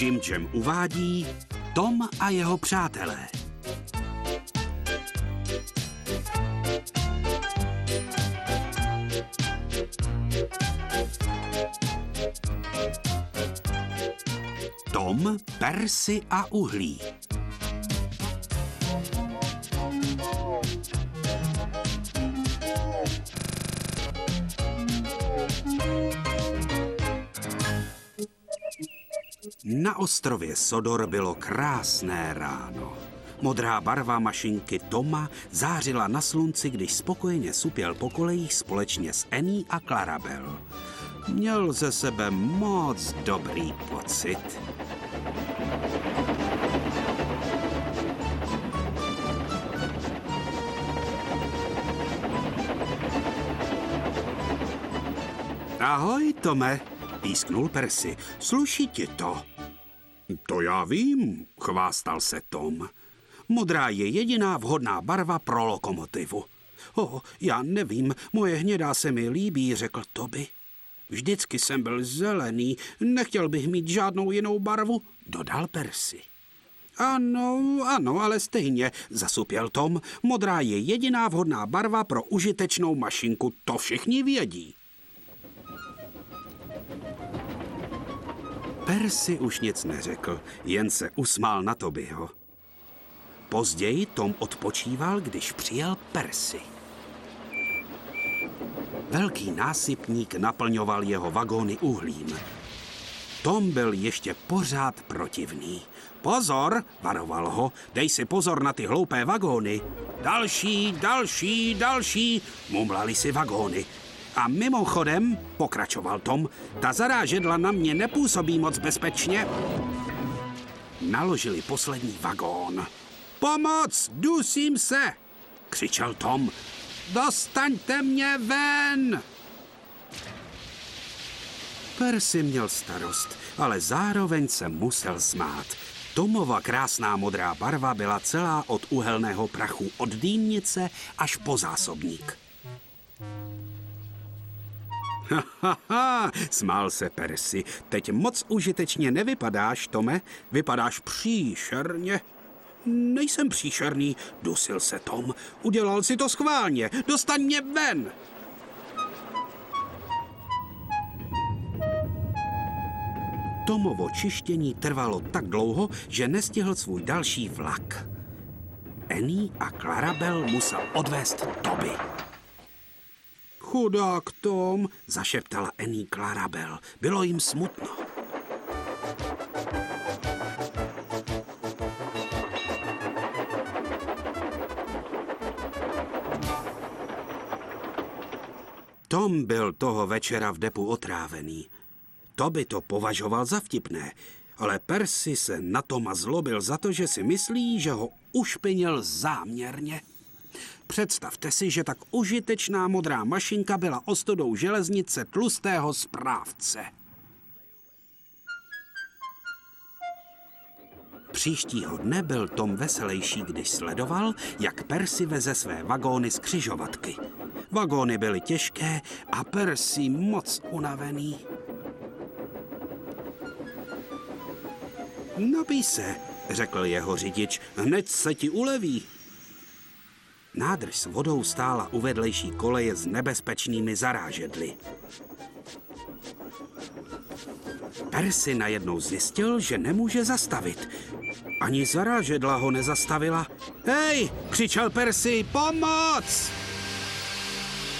Jim Jam uvádí Tom a jeho přátelé. Tom, Persy a uhlí. Na ostrově Sodor bylo krásné ráno. Modrá barva mašinky Toma zářila na slunci, když spokojeně supěl po kolejích společně s Annie a Clarabel. Měl ze sebe moc dobrý pocit. Ahoj, Tome, písknul Percy. Sluší ti to? To já vím, chvástal se Tom. Modrá je jediná vhodná barva pro lokomotivu. O, já nevím, moje hnědá se mi líbí, řekl Toby. Vždycky jsem byl zelený, nechtěl bych mít žádnou jinou barvu, dodal Percy. Ano, ano, ale stejně, zasupěl Tom. Modrá je jediná vhodná barva pro užitečnou mašinku, to všichni vědí. Percy už nic neřekl, jen se usmál na Tobyho. Později Tom odpočíval, když přijel Percy. Velký násypník naplňoval jeho vagóny uhlím. Tom byl ještě pořád protivný. Pozor, varoval ho, dej si pozor na ty hloupé vagóny. Další, další, další, mumlali si vagóny. A mimochodem, pokračoval Tom, ta zarážedla na mě nepůsobí moc bezpečně. Naložili poslední vagón. Pomoc, dusím se, křičel Tom. Dostaňte mě ven! Percy měl starost, ale zároveň se musel smát. Tomova krásná modrá barva byla celá od uhelného prachu od dýnice až po zásobník. Ha, ha, smál se Percy. Teď moc užitečně nevypadáš, Tome. Vypadáš příšerně. Nejsem příšerný, dusil se Tom. Udělal si to schválně. Dostaň mě ven. Tomovo čištění trvalo tak dlouho, že nestihl svůj další vlak. Annie a Clarabel musel odvést Toby. Chudák Tom, zašeptala Annie Clarabel. Bylo jim smutno. Tom byl toho večera v depu otrávený. To by to považoval za vtipné, ale Percy se na Toma zlobil za to, že si myslí, že ho ušpinil záměrně. Představte si, že tak užitečná modrá mašinka byla ostudou železnice tlustého správce. Příštího dne byl Tom veselější, když sledoval, jak Percy veze své vagóny z křižovatky. Vagóny byly těžké a Percy moc unavený. Napij se, řekl jeho řidič, hned se ti uleví. Nádrž s vodou stála u vedlejší koleje s nebezpečnými zarážedly. Percy najednou zjistil, že nemůže zastavit. Ani zarážedla ho nezastavila. Hej, křičel Percy, pomoc!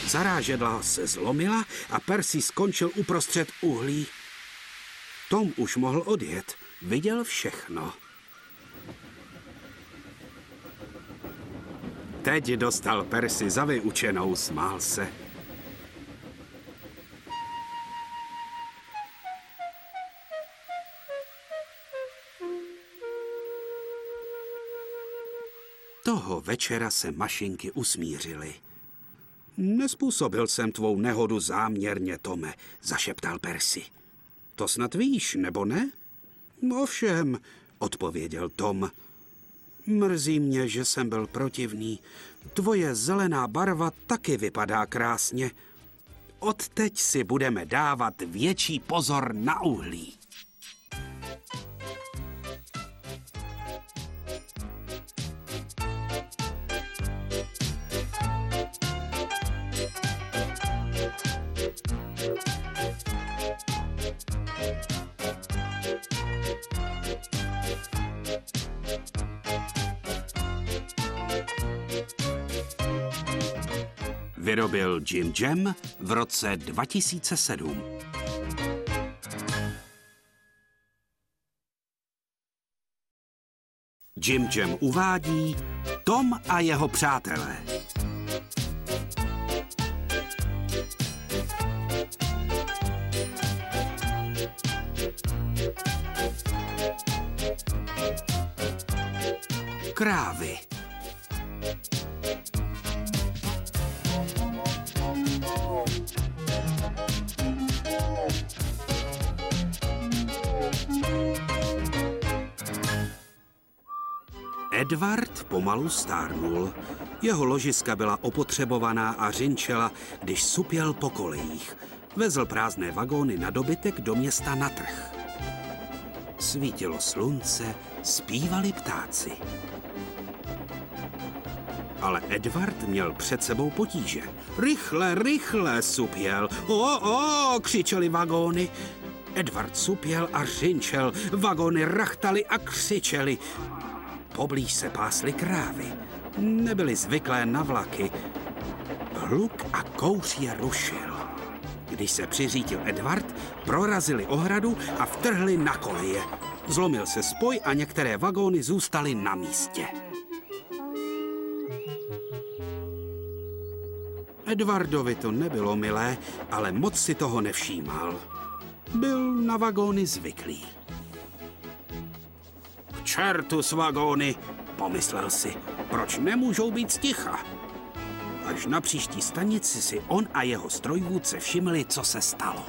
Zarážedla se zlomila a Percy skončil uprostřed uhlí. Tom už mohl odjet. Viděl všechno. Teď dostal Percy za vyučenou, smál se. Toho večera se mašinky usmířily. Nespůsobil jsem tvou nehodu záměrně, Tome, zašeptal Percy. To snad víš, nebo ne? Ovšem, odpověděl Tom. Mrzí mě, že jsem byl protivný. Tvoje zelená barva taky vypadá krásně. Odteď si budeme dávat větší pozor na uhlí. Vyrobil Jim Jam v roce 2007. Jim Jam uvádí Tom a jeho přátelé. Krávy Edward pomalu stárnul. Jeho ložiska byla opotřebovaná a řinčela, když supěl po kolejích. Vezl prázdné vagóny na dobytek do města na trh. Svítilo slunce, zpívali ptáci. Ale Edward měl před sebou potíže. Rychle, rychle, supěl. O, o, křičeli vagóny. Edward supěl a řinčel, vagóny rachtali a křičeli. Poblíž se pásly krávy. Nebyly zvyklé na vlaky. Hluk a kouř je rušil. Když se přiřítil Edward, prorazili ohradu a vtrhli na koleje. Zlomil se spoj a některé vagóny zůstaly na místě. Edwardovi to nebylo milé, ale moc si toho nevšímal. Byl na vagóny zvyklý čertu s vagóny, pomyslel si, proč nemůžou být sticha. Až na příští stanici si on a jeho strojvůdce všimli, co se stalo.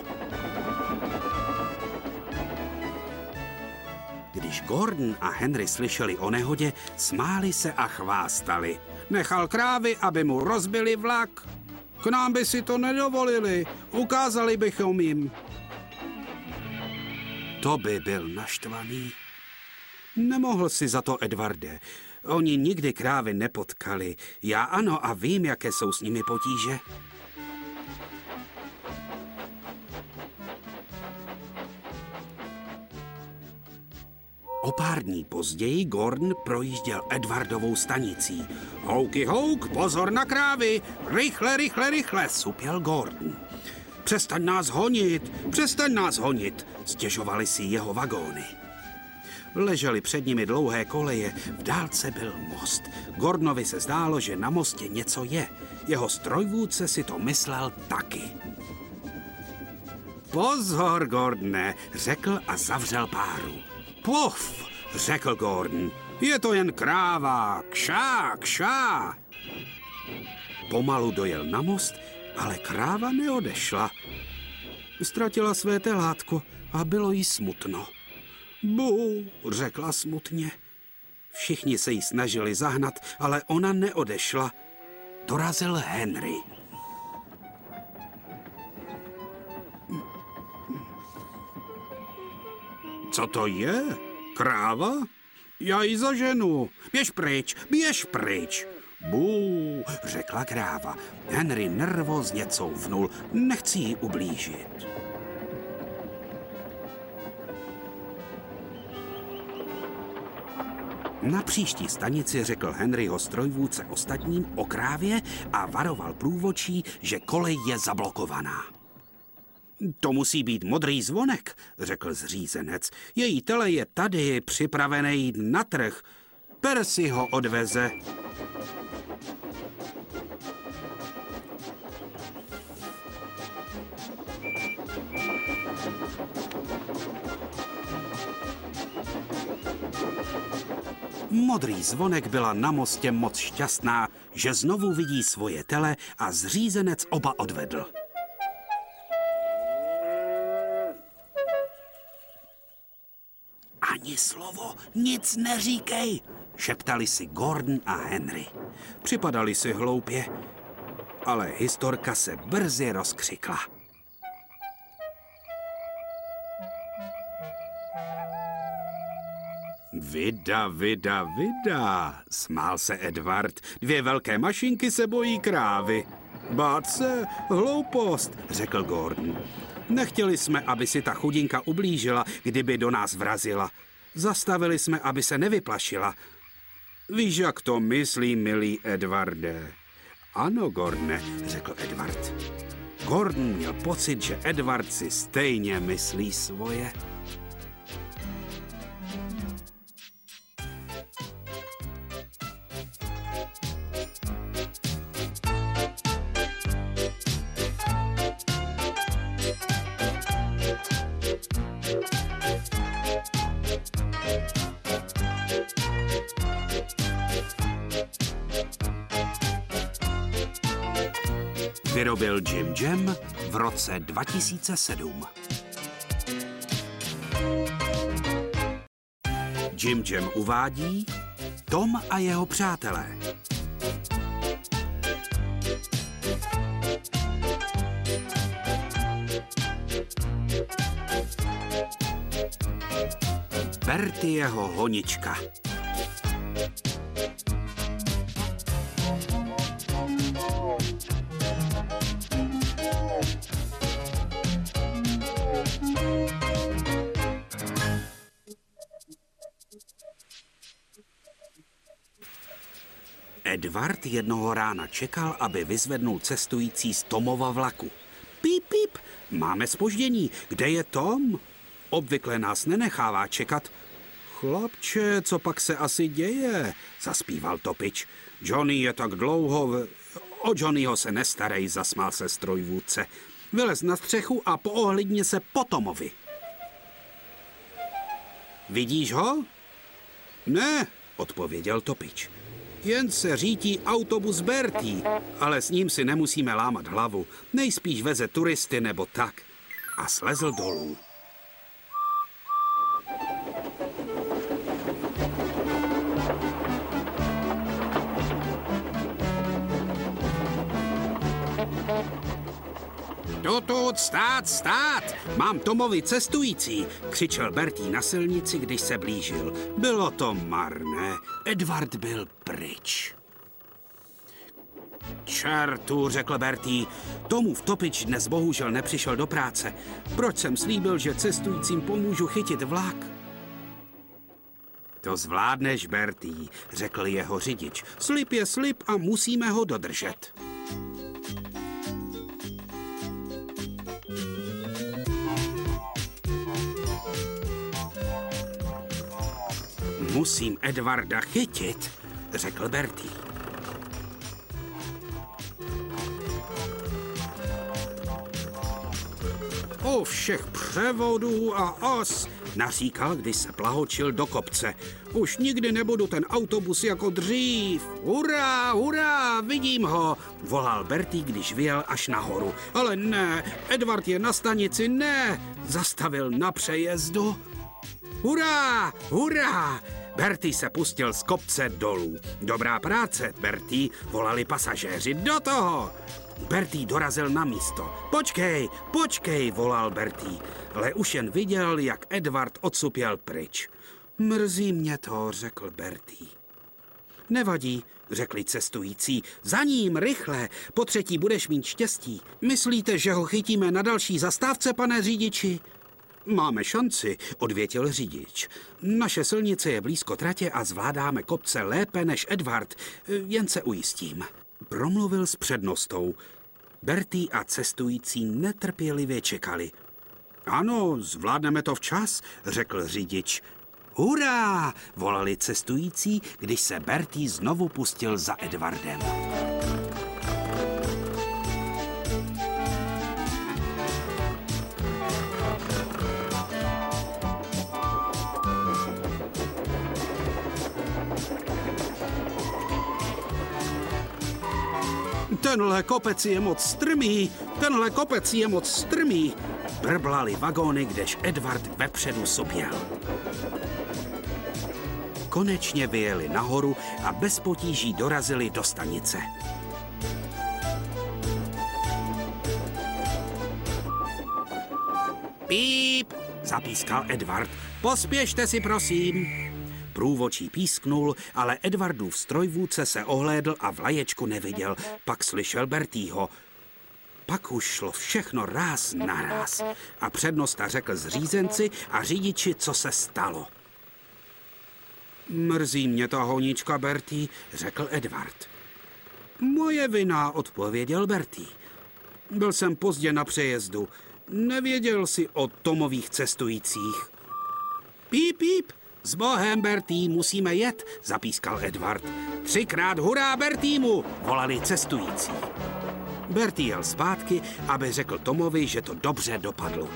Když Gordon a Henry slyšeli o nehodě, smáli se a chvástali. Nechal krávy, aby mu rozbili vlak. K nám by si to nedovolili, ukázali bychom jim. To by byl naštvaný. Nemohl si za to, Edvarde. Oni nikdy krávy nepotkali. Já ano a vím, jaké jsou s nimi potíže. O pár dní později Gordon projížděl Edwardovou stanicí. Houky houk, pozor na krávy! Rychle, rychle, rychle, supěl Gordon. Přestaň nás honit, přestaň nás honit, stěžovali si jeho vagóny. Ležely před nimi dlouhé koleje, v dálce byl most. Gordnovi se zdálo, že na mostě něco je. Jeho strojvůdce si to myslel taky. Pozor, Gordne, řekl a zavřel páru. Puf, řekl Gordon. Je to jen kráva, kšá, kšá. Pomalu dojel na most, ale kráva neodešla. Ztratila své telátko a bylo jí smutno. Bu, řekla smutně. Všichni se jí snažili zahnat, ale ona neodešla. Dorazil Henry. Co to je? Kráva? Já ji zaženu. Běž pryč, běž pryč. Bů, řekla kráva. Henry nervózně couvnul. Nechci jí ublížit. Na příští stanici řekl Henryho strojvůdce ostatním o krávě a varoval průvočí, že kolej je zablokovaná. To musí být modrý zvonek, řekl zřízenec. Její tele je tady, připravený jít na trh. Persi ho odveze. Modrý zvonek byla na mostě moc šťastná, že znovu vidí svoje tele a zřízenec oba odvedl. Ani slovo, nic neříkej, šeptali si Gordon a Henry. Připadali si hloupě, ale historka se brzy rozkřikla. Vida, vida, vida, smál se Edward. Dvě velké mašinky se bojí krávy. Bát se, hloupost, řekl Gordon. Nechtěli jsme, aby si ta chudinka ublížila, kdyby do nás vrazila. Zastavili jsme, aby se nevyplašila. Víš, jak to myslí, milý Edvarde. Ano, Gordne, řekl Edward. Gordon měl pocit, že Edward si stejně myslí svoje. Vyrobil Jim Jam v roce 2007. Jim Jam uvádí Tom a jeho přátelé. Bertie jeho honička. Edward jednoho rána čekal, aby vyzvednul cestující z Tomova vlaku. Píp, píp, máme spoždění. Kde je Tom? Obvykle nás nenechává čekat. Chlapče, co pak se asi děje? Zaspíval Topič. Johnny je tak dlouho... V... O Johnnyho se nestarej, zasmál se strojvůdce. Vylez na střechu a poohlidně se po Tomovi. Vidíš ho? Ne, odpověděl Topič. Jen se řítí autobus Bertí, ale s ním si nemusíme lámat hlavu. Nejspíš veze turisty nebo tak. A slezl dolů. Tutut, stát, stát! Mám Tomovi cestující, křičel Bertí na silnici, když se blížil. Bylo to marné. Edward byl pryč. Čertu, řekl Bertí, Tomu v Topič dnes bohužel nepřišel do práce. Proč jsem slíbil, že cestujícím pomůžu chytit vlak? To zvládneš, Bertí, řekl jeho řidič. Slib je slib a musíme ho dodržet. Musím Edvarda chytit, řekl Bertie. O všech převodů a os, naříkal, když se plahočil do kopce. Už nikdy nebudu ten autobus jako dřív. Hurá, hurá, vidím ho, volal Bertie, když vyjel až nahoru. Ale ne, Edward je na stanici, ne, zastavil na přejezdu. Hurá, hurá, Bertie se pustil z kopce dolů. Dobrá práce, Bertie, volali pasažéři. Do toho! Bertie dorazil na místo. Počkej, počkej, volal Bertie, ale už jen viděl, jak Edward odsupěl pryč. Mrzí mě to, řekl Bertie. Nevadí, řekli cestující. Za ním, rychle, po třetí budeš mít štěstí. Myslíte, že ho chytíme na další zastávce, pane řidiči? Máme šanci, odvětil řidič. Naše silnice je blízko tratě a zvládáme kopce lépe než Edward, jen se ujistím. Promluvil s přednostou. Bertie a cestující netrpělivě čekali. Ano, zvládneme to včas, řekl řidič. Hurá! volali cestující, když se Bertie znovu pustil za Edwardem. Tenhle kopec je moc strmý, tenhle kopec je moc strmý. Brblali vagóny, kdež Edward vepředu soběl. Konečně vyjeli nahoru a bez potíží dorazili do stanice. Píp, zapískal Edward. Pospěšte si, prosím. Průvočí písknul, ale Edwardův strojvůdce se ohlédl a vlaječku neviděl. Pak slyšel Bertýho. Pak už šlo všechno ráz na ráz a přednosta řekl zřízenci a řidiči, co se stalo. Mrzí mě ta honička, Bertý, řekl Edward. Moje vina, odpověděl Bertie. Byl jsem pozdě na přejezdu. Nevěděl si o Tomových cestujících. Píp, píp, s Bohem, Bertý, musíme jet, zapískal Edward. Třikrát hurá Bertýmu, volali cestující. Bertý jel zpátky, aby řekl Tomovi, že to dobře dopadlo.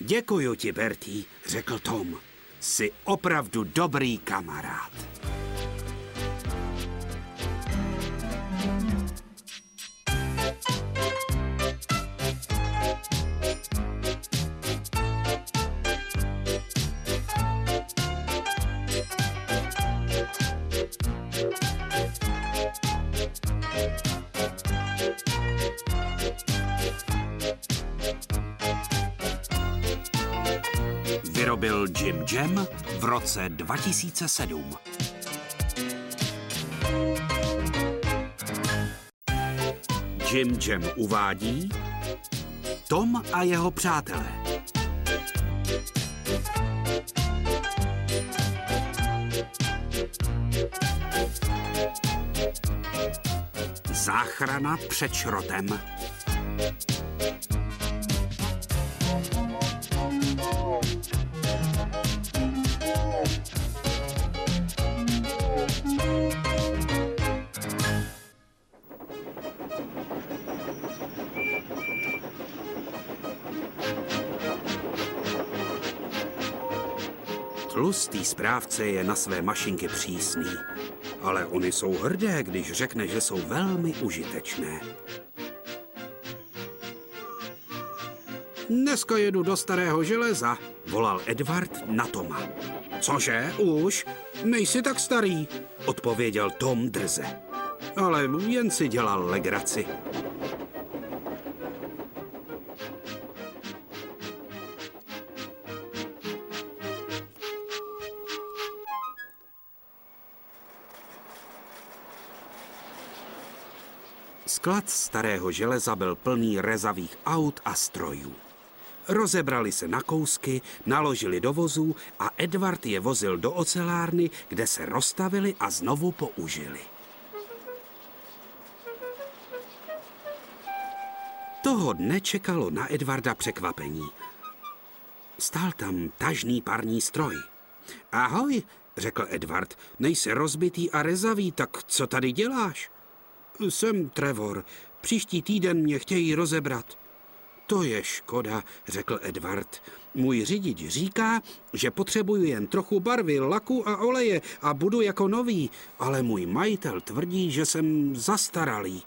Děkuju ti, Bertý, řekl Tom. Jsi opravdu dobrý kamarád. 2007. Jim Jam uvádí Tom a jeho přátelé. Záchrana před šrotem. Tlustý správce je na své mašinky přísný, ale oni jsou hrdé, když řekne, že jsou velmi užitečné. Dneska jedu do starého železa, volal Edward na Toma. Cože, už? Nejsi tak starý, odpověděl Tom drze. Ale jen si dělal legraci. Sklad starého železa byl plný rezavých aut a strojů. Rozebrali se na kousky, naložili do vozů a Edward je vozil do ocelárny, kde se rozstavili a znovu použili. Toho dne čekalo na Edvarda překvapení. Stál tam tažný parní stroj. Ahoj, řekl Edward, nejsi rozbitý a rezavý, tak co tady děláš? Jsem Trevor. Příští týden mě chtějí rozebrat. To je škoda, řekl Edward. Můj řidič říká, že potřebuji jen trochu barvy, laku a oleje a budu jako nový, ale můj majitel tvrdí, že jsem zastaralý.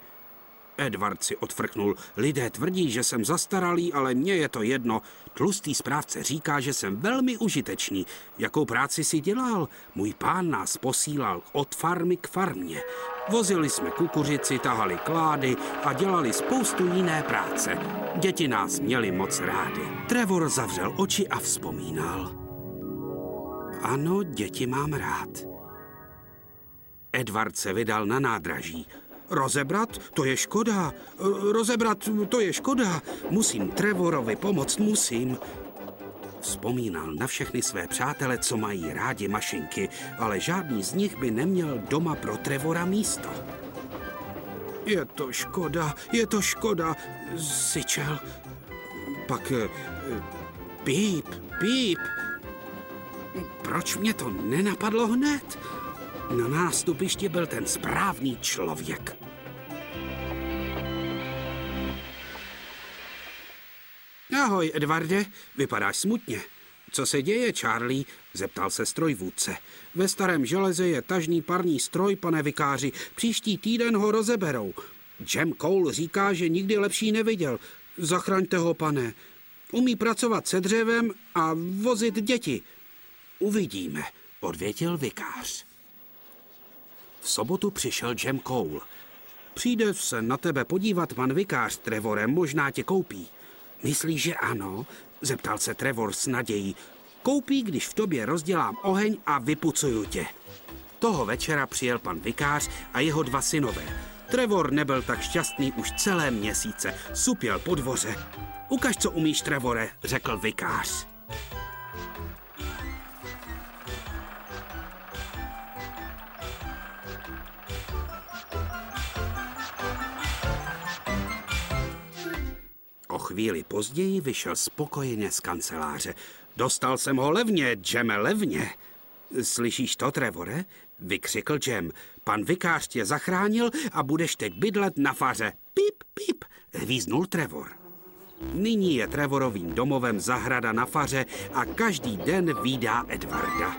Edward si odfrknul. Lidé tvrdí, že jsem zastaralý, ale mně je to jedno. Tlustý správce říká, že jsem velmi užitečný. Jakou práci si dělal? Můj pán nás posílal od farmy k farmě. Vozili jsme kukuřici, tahali klády a dělali spoustu jiné práce. Děti nás měli moc rády. Trevor zavřel oči a vzpomínal. Ano, děti mám rád. Edward se vydal na nádraží. Rozebrat? To je škoda. Rozebrat? To je škoda. Musím Trevorovi pomoct, musím. Vzpomínal na všechny své přátele, co mají rádi mašinky, ale žádný z nich by neměl doma pro Trevora místo. Je to škoda, je to škoda, syčel. Pak eh, píp, píp. Proč mě to nenapadlo hned? Na nástupišti byl ten správný člověk. Ahoj, Edvarde, vypadáš smutně. Co se děje, Charlie? zeptal se strojvůdce. Ve starém železe je tažný parní stroj, pane vikáři. Příští týden ho rozeberou. Jam Cole říká, že nikdy lepší neviděl. Zachraňte ho, pane. Umí pracovat se dřevem a vozit děti. Uvidíme, odvětil vikář. V sobotu přišel Jam Cole. Přijde se na tebe podívat pan vikář Trevorem, možná tě koupí. Myslíš, že ano? Zeptal se Trevor s nadějí. Koupí, když v tobě rozdělám oheň a vypucuju tě. Toho večera přijel pan vikář a jeho dva synové. Trevor nebyl tak šťastný už celé měsíce. Supěl po dvoře. Ukaž, co umíš, Trevore, řekl vikář. Chvíli později vyšel spokojeně z kanceláře. Dostal jsem ho levně, Jeme, levně. Slyšíš to, Trevore? Vykřikl Jem. Pan vikář tě zachránil a budeš teď bydlet na faře. Pip, pip, hvíznul Trevor. Nyní je Trevorovým domovem zahrada na faře a každý den výdá Edvarda.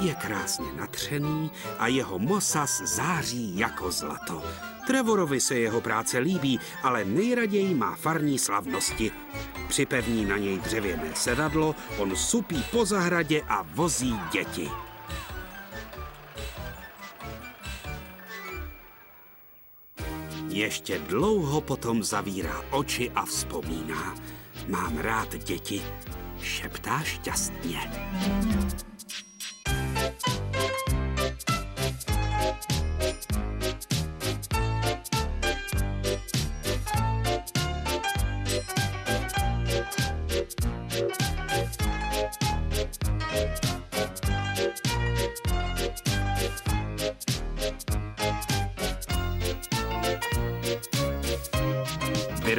Je krásně natřený a jeho mosas září jako zlato. Trevorovi se jeho práce líbí, ale nejraději má farní slavnosti. Připevní na něj dřevěné sedadlo, on supí po zahradě a vozí děti. Ještě dlouho potom zavírá oči a vzpomíná. Mám rád děti, šeptá šťastně.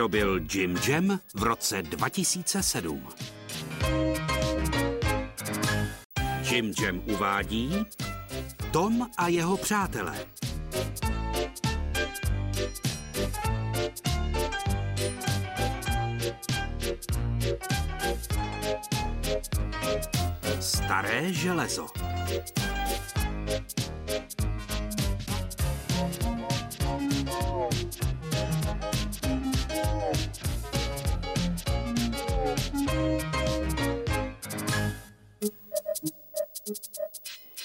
Vyrobil Jim Jam v roce 2007. Jim Jam uvádí Tom a jeho přátelé. Staré železo.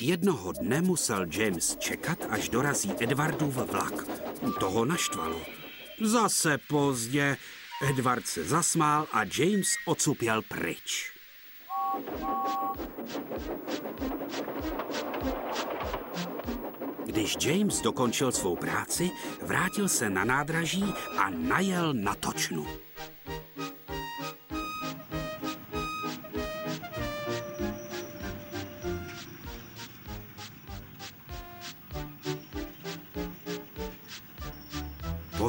Jednoho dne musel James čekat, až dorazí Edwardův vlak. Toho naštvalo. Zase pozdě. Edward se zasmál a James odsupěl pryč. Když James dokončil svou práci, vrátil se na nádraží a najel na točnu.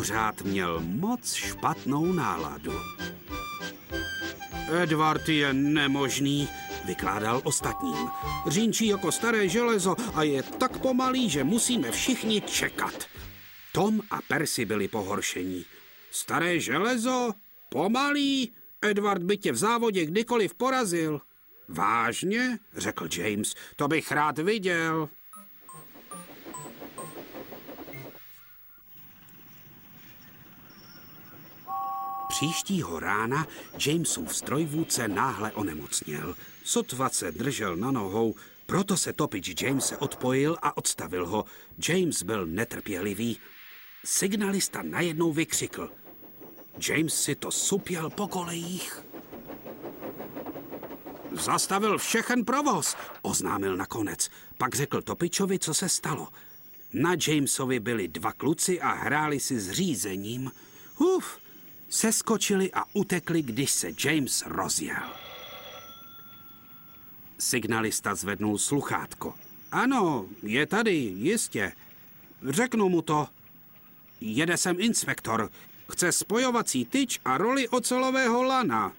Pořád měl moc špatnou náladu. Edward je nemožný, vykládal ostatním. Řínčí jako staré železo a je tak pomalý, že musíme všichni čekat. Tom a Percy byli pohoršení. Staré železo? Pomalý? Edward by tě v závodě kdykoliv porazil. Vážně? řekl James. To bych rád viděl. Příštího rána Jamesův strojvůdce náhle onemocněl. Sotva se držel na nohou, proto se topič Jamese odpojil a odstavil ho. James byl netrpělivý. Signalista najednou vykřikl. James si to supěl po kolejích. Zastavil všechen provoz, oznámil nakonec. Pak řekl Topičovi, co se stalo. Na Jamesovi byli dva kluci a hráli si s řízením. Uf, Seskočili a utekli, když se James rozjel. Signalista zvednul sluchátko. Ano, je tady, jistě. Řeknu mu to. Jede sem inspektor. Chce spojovací tyč a roli ocelového lana.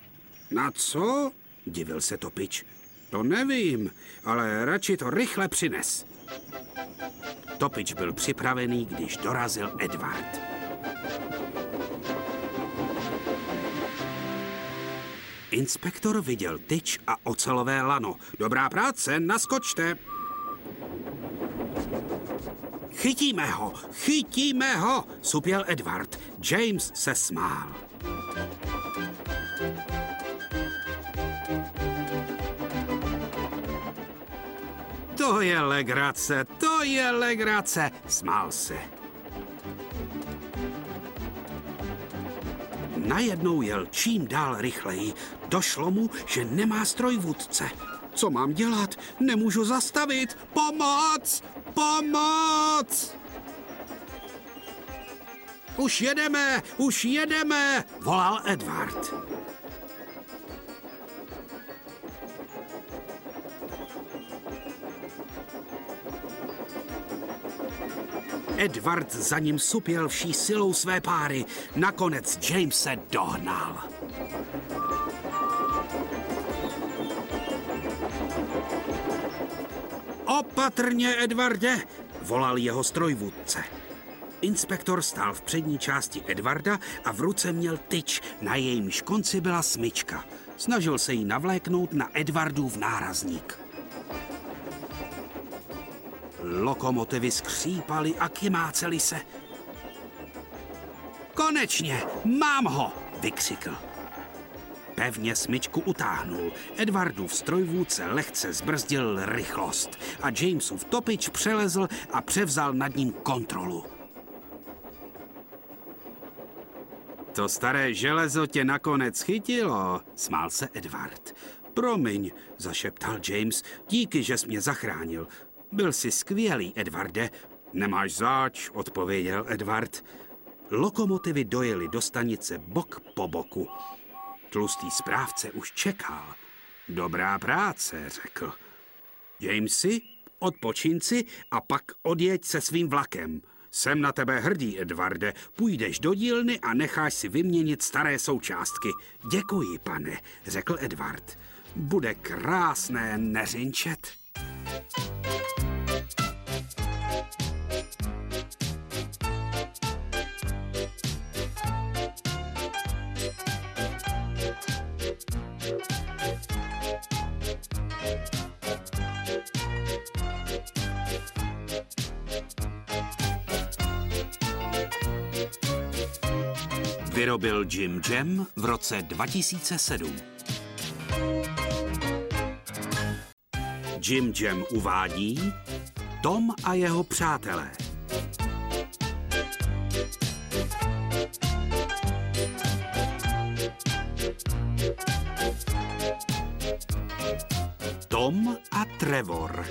Na co? Divil se Topič. To nevím, ale radši to rychle přines. Topič byl připravený, když dorazil Edward. Inspektor viděl tyč a ocelové lano. Dobrá práce, naskočte. Chytíme ho, chytíme ho, supěl Edward. James se smál. To je legrace, to je legrace, smál se. Najednou jel čím dál rychleji. Došlo mu, že nemá strojvůdce. Co mám dělat? Nemůžu zastavit. Pomoc! Pomoc! Už jedeme, už jedeme, volal Edward. Edward za ním supěl vší silou své páry. Nakonec James se dohnal. Opatrně, Edvarde, volal jeho strojvůdce. Inspektor stál v přední části Edvarda a v ruce měl tyč, na jejímž konci byla smyčka. Snažil se jí navléknout na Edvardův nárazník. Lokomotivy skřípaly a kymácely se. Konečně, mám ho, vykřikl. Pevně smyčku utáhnul. Edwardův strojvůdce lehce zbrzdil rychlost a Jamesův topič přelezl a převzal nad ním kontrolu. To staré železo tě nakonec chytilo, smál se Edward. Promiň, zašeptal James, díky, že jsi mě zachránil. Byl jsi skvělý, Edwarde. Nemáš záč, odpověděl Edward. Lokomotivy dojeli do stanice bok po boku. Tlustý správce už čekal. Dobrá práce, řekl. Jamesy, odpočin si a pak odjeď se svým vlakem. Jsem na tebe hrdý, Edvarde. Půjdeš do dílny a necháš si vyměnit staré součástky. Děkuji, pane, řekl Edward. Bude krásné neřinčet. Vyrobil Jim Jam v roce 2007. Jim Jam uvádí Tom a jeho přátelé. Tom a Trevor.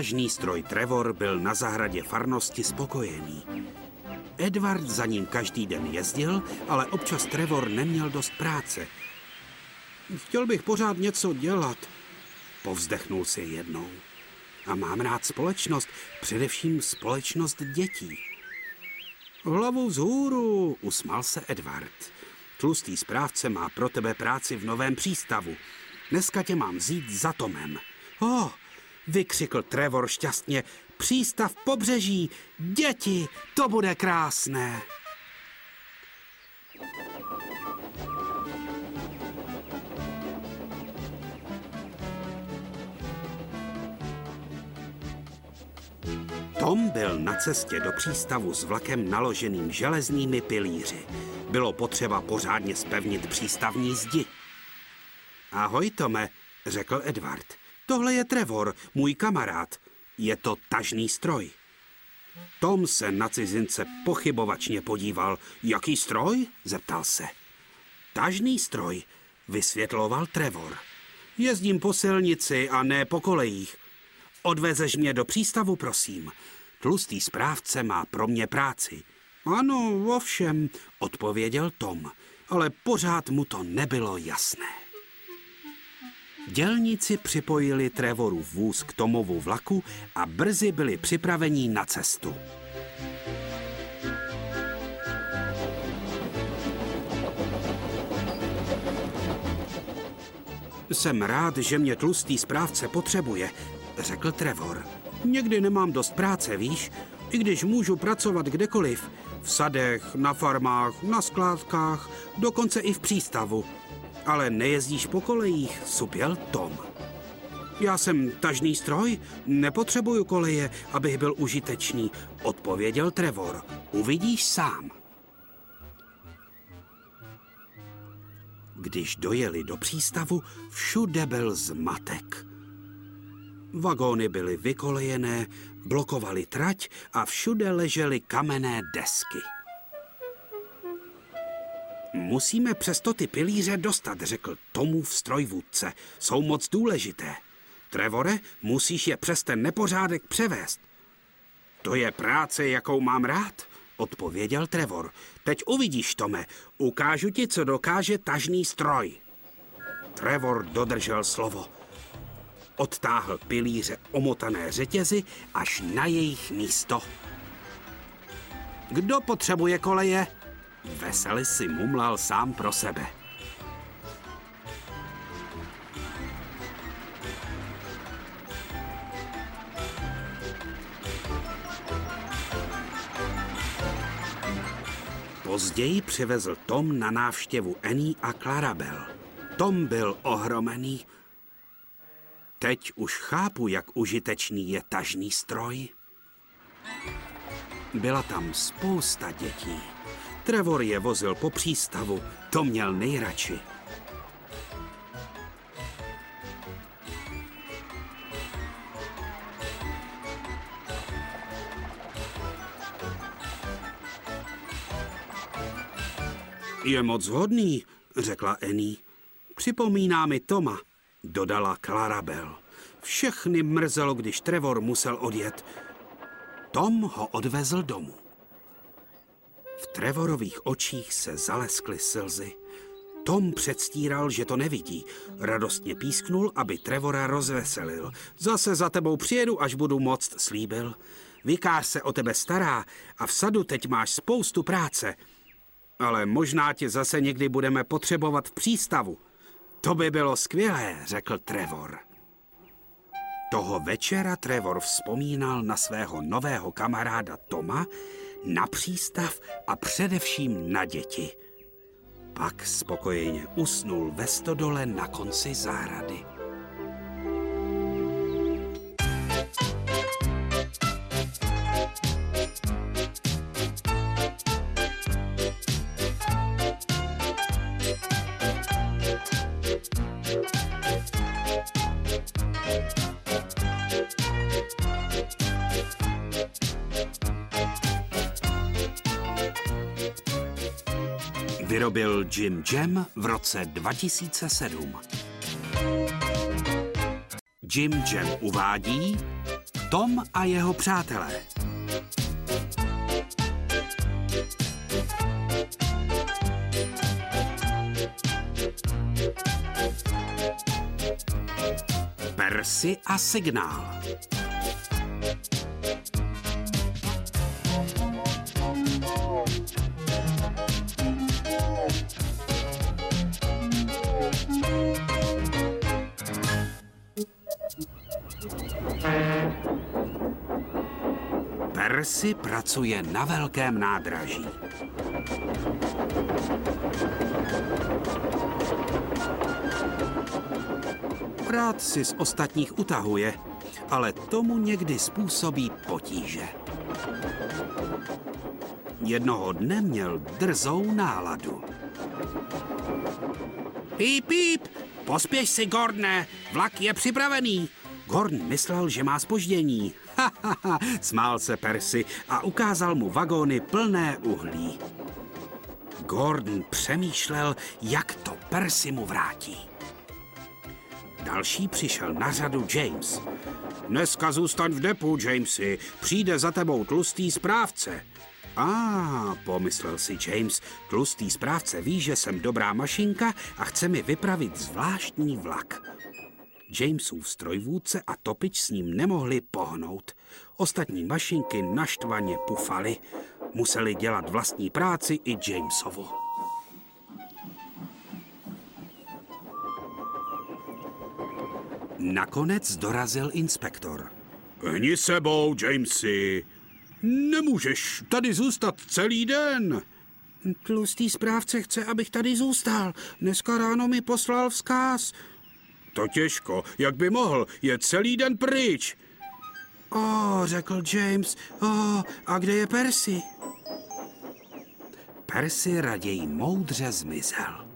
Tažný stroj Trevor byl na zahradě farnosti spokojený. Edward za ním každý den jezdil, ale občas Trevor neměl dost práce. Chtěl bych pořád něco dělat, povzdechnul si jednou. A mám rád společnost, především společnost dětí. Hlavu vzhůru, usmal se Edward. Tlustý správce má pro tebe práci v novém přístavu. Dneska tě mám vzít za Tomem. Oh, vykřikl Trevor šťastně. Přístav pobřeží, děti, to bude krásné. Tom byl na cestě do přístavu s vlakem naloženým železnými pilíři. Bylo potřeba pořádně spevnit přístavní zdi. Ahoj, Tome, řekl Edward. Tohle je Trevor, můj kamarád. Je to tažný stroj. Tom se na cizince pochybovačně podíval. Jaký stroj? zeptal se. Tažný stroj, vysvětloval Trevor. Jezdím po silnici a ne po kolejích. Odvezeš mě do přístavu, prosím. Tlustý správce má pro mě práci. Ano, ovšem, odpověděl Tom, ale pořád mu to nebylo jasné. Dělníci připojili Trevorův vůz k Tomovu vlaku a brzy byli připraveni na cestu. Jsem rád, že mě tlustý správce potřebuje, řekl Trevor. Někdy nemám dost práce, víš? I když můžu pracovat kdekoliv. V sadech, na farmách, na skládkách, dokonce i v přístavu. Ale nejezdíš po kolejích, supěl Tom. Já jsem tažný stroj, nepotřebuju koleje, abych byl užitečný, odpověděl Trevor. Uvidíš sám. Když dojeli do přístavu, všude byl zmatek. Vagóny byly vykolejené, blokovaly trať a všude ležely kamenné desky. Musíme přesto ty pilíře dostat, řekl Tomu v strojvůdce. Jsou moc důležité. Trevore, musíš je přes ten nepořádek převést. To je práce, jakou mám rád, odpověděl Trevor. Teď uvidíš, Tome, ukážu ti, co dokáže tažný stroj. Trevor dodržel slovo. Odtáhl pilíře omotané řetězy až na jejich místo. Kdo potřebuje koleje? Veseli si mumlal sám pro sebe. Později přivezl Tom na návštěvu Annie a Clarabel. Tom byl ohromený. Teď už chápu, jak užitečný je tažný stroj. Byla tam spousta dětí. Trevor je vozil po přístavu, to měl nejradši. Je moc hodný, řekla Annie. Připomíná mi Toma, dodala Clarabel. Všechny mrzelo, když Trevor musel odjet. Tom ho odvezl domů. V Trevorových očích se zaleskly slzy. Tom předstíral, že to nevidí. Radostně písknul, aby Trevora rozveselil. Zase za tebou přijedu, až budu moct, slíbil. Vikář se o tebe stará a v sadu teď máš spoustu práce. Ale možná tě zase někdy budeme potřebovat v přístavu. To by bylo skvělé, řekl Trevor. Toho večera Trevor vzpomínal na svého nového kamaráda Toma, na přístav a především na děti. Pak spokojeně usnul ve stodole na konci zahrady. Vyrobil Jim Jam v roce 2007. Jim Jam uvádí Tom a jeho přátelé. Percy a signál. Percy pracuje na velkém nádraží. Rád si z ostatních utahuje, ale tomu někdy způsobí potíže. Jednoho dne měl drzou náladu. Píp, píp, pospěš si, Gordne, vlak je připravený. Gordon myslel, že má spoždění. Smál se Percy a ukázal mu vagóny plné uhlí. Gordon přemýšlel, jak to Percy mu vrátí. Další přišel na řadu James. Dneska zůstaň v depu, Jamesy. Přijde za tebou tlustý správce. A, ah, pomyslel si James, tlustý správce ví, že jsem dobrá mašinka a chce mi vypravit zvláštní vlak. Jamesův strojvůdce a topič s ním nemohli pohnout. Ostatní mašinky naštvaně pufaly. Museli dělat vlastní práci i Jamesovu. Nakonec dorazil inspektor. Hni sebou, Jamesy. Nemůžeš tady zůstat celý den. Tlustý správce chce, abych tady zůstal. Dneska ráno mi poslal vzkaz. To těžko. Jak by mohl? Je celý den pryč. O, oh, řekl James. O, oh, a kde je Percy? Percy raději moudře zmizel.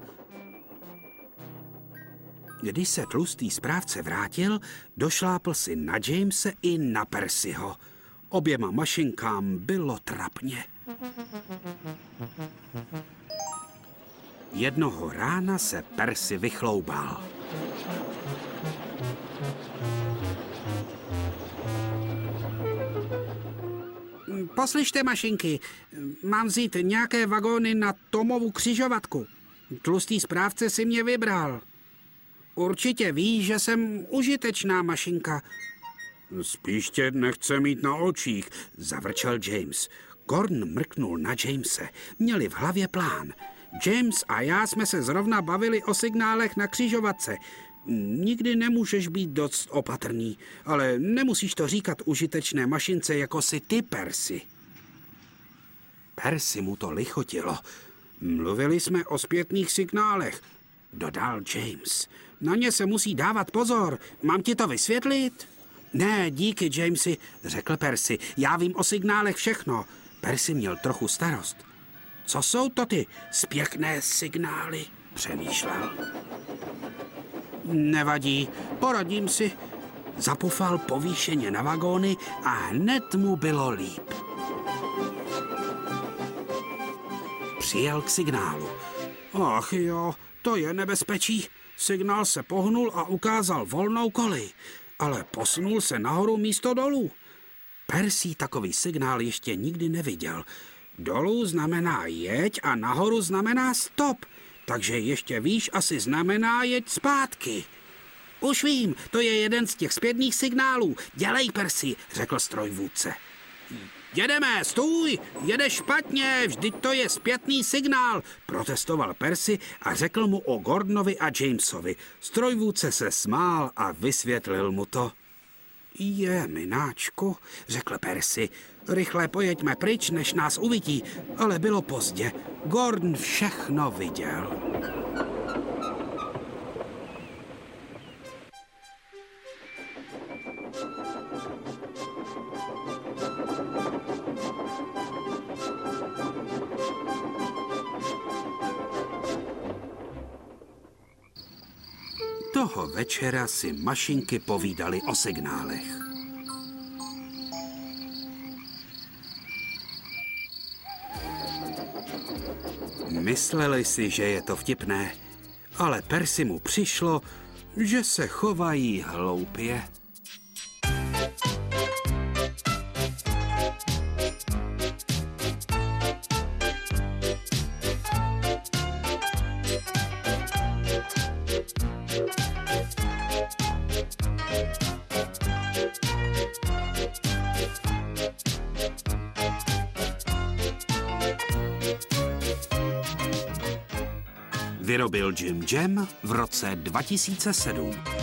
Když se tlustý správce vrátil, došlápl si na Jamese i na Percyho. Oběma mašinkám bylo trapně. Jednoho rána se Percy vychloubal. Poslyšte, mašinky, mám vzít nějaké vagóny na Tomovu křižovatku. Tlustý správce si mě vybral. Určitě ví, že jsem užitečná mašinka. Spíš tě nechce mít na očích, zavrčel James. Gordon mrknul na Jamese. Měli v hlavě plán. James a já jsme se zrovna bavili o signálech na křižovatce. Nikdy nemůžeš být dost opatrný, ale nemusíš to říkat užitečné mašince jako si ty, Percy. Percy mu to lichotilo. Mluvili jsme o zpětných signálech, dodal James. Na ně se musí dávat pozor. Mám ti to vysvětlit? Ne, díky, Jamesy, řekl Percy. Já vím o signálech všechno. Percy měl trochu starost. Co jsou to ty spěchné signály? Přemýšlel. Nevadí, poradím si. Zapufal povýšeně na vagóny a hned mu bylo líp. Přijel k signálu. Ach jo, to je nebezpečí. Signál se pohnul a ukázal volnou kolej, ale posunul se nahoru místo dolů. Persí takový signál ještě nikdy neviděl. Dolů znamená jeď a nahoru znamená stop, takže ještě výš asi znamená jeď zpátky. Už vím, to je jeden z těch zpětných signálů. Dělej, Persi, řekl strojvůdce. Jedeme, stůj, jede špatně, vždyť to je zpětný signál, protestoval Percy a řekl mu o Gordonovi a Jamesovi. Strojvůdce se smál a vysvětlil mu to. Je, mináčku, řekl Percy, rychle pojeďme pryč, než nás uvidí, ale bylo pozdě. Gordon všechno viděl. Večera si mašinky povídali o signálech. Mysleli si, že je to vtipné, ale Persi mu přišlo, že se chovají hloupě. Vyrobil Jim Jam v roce 2007.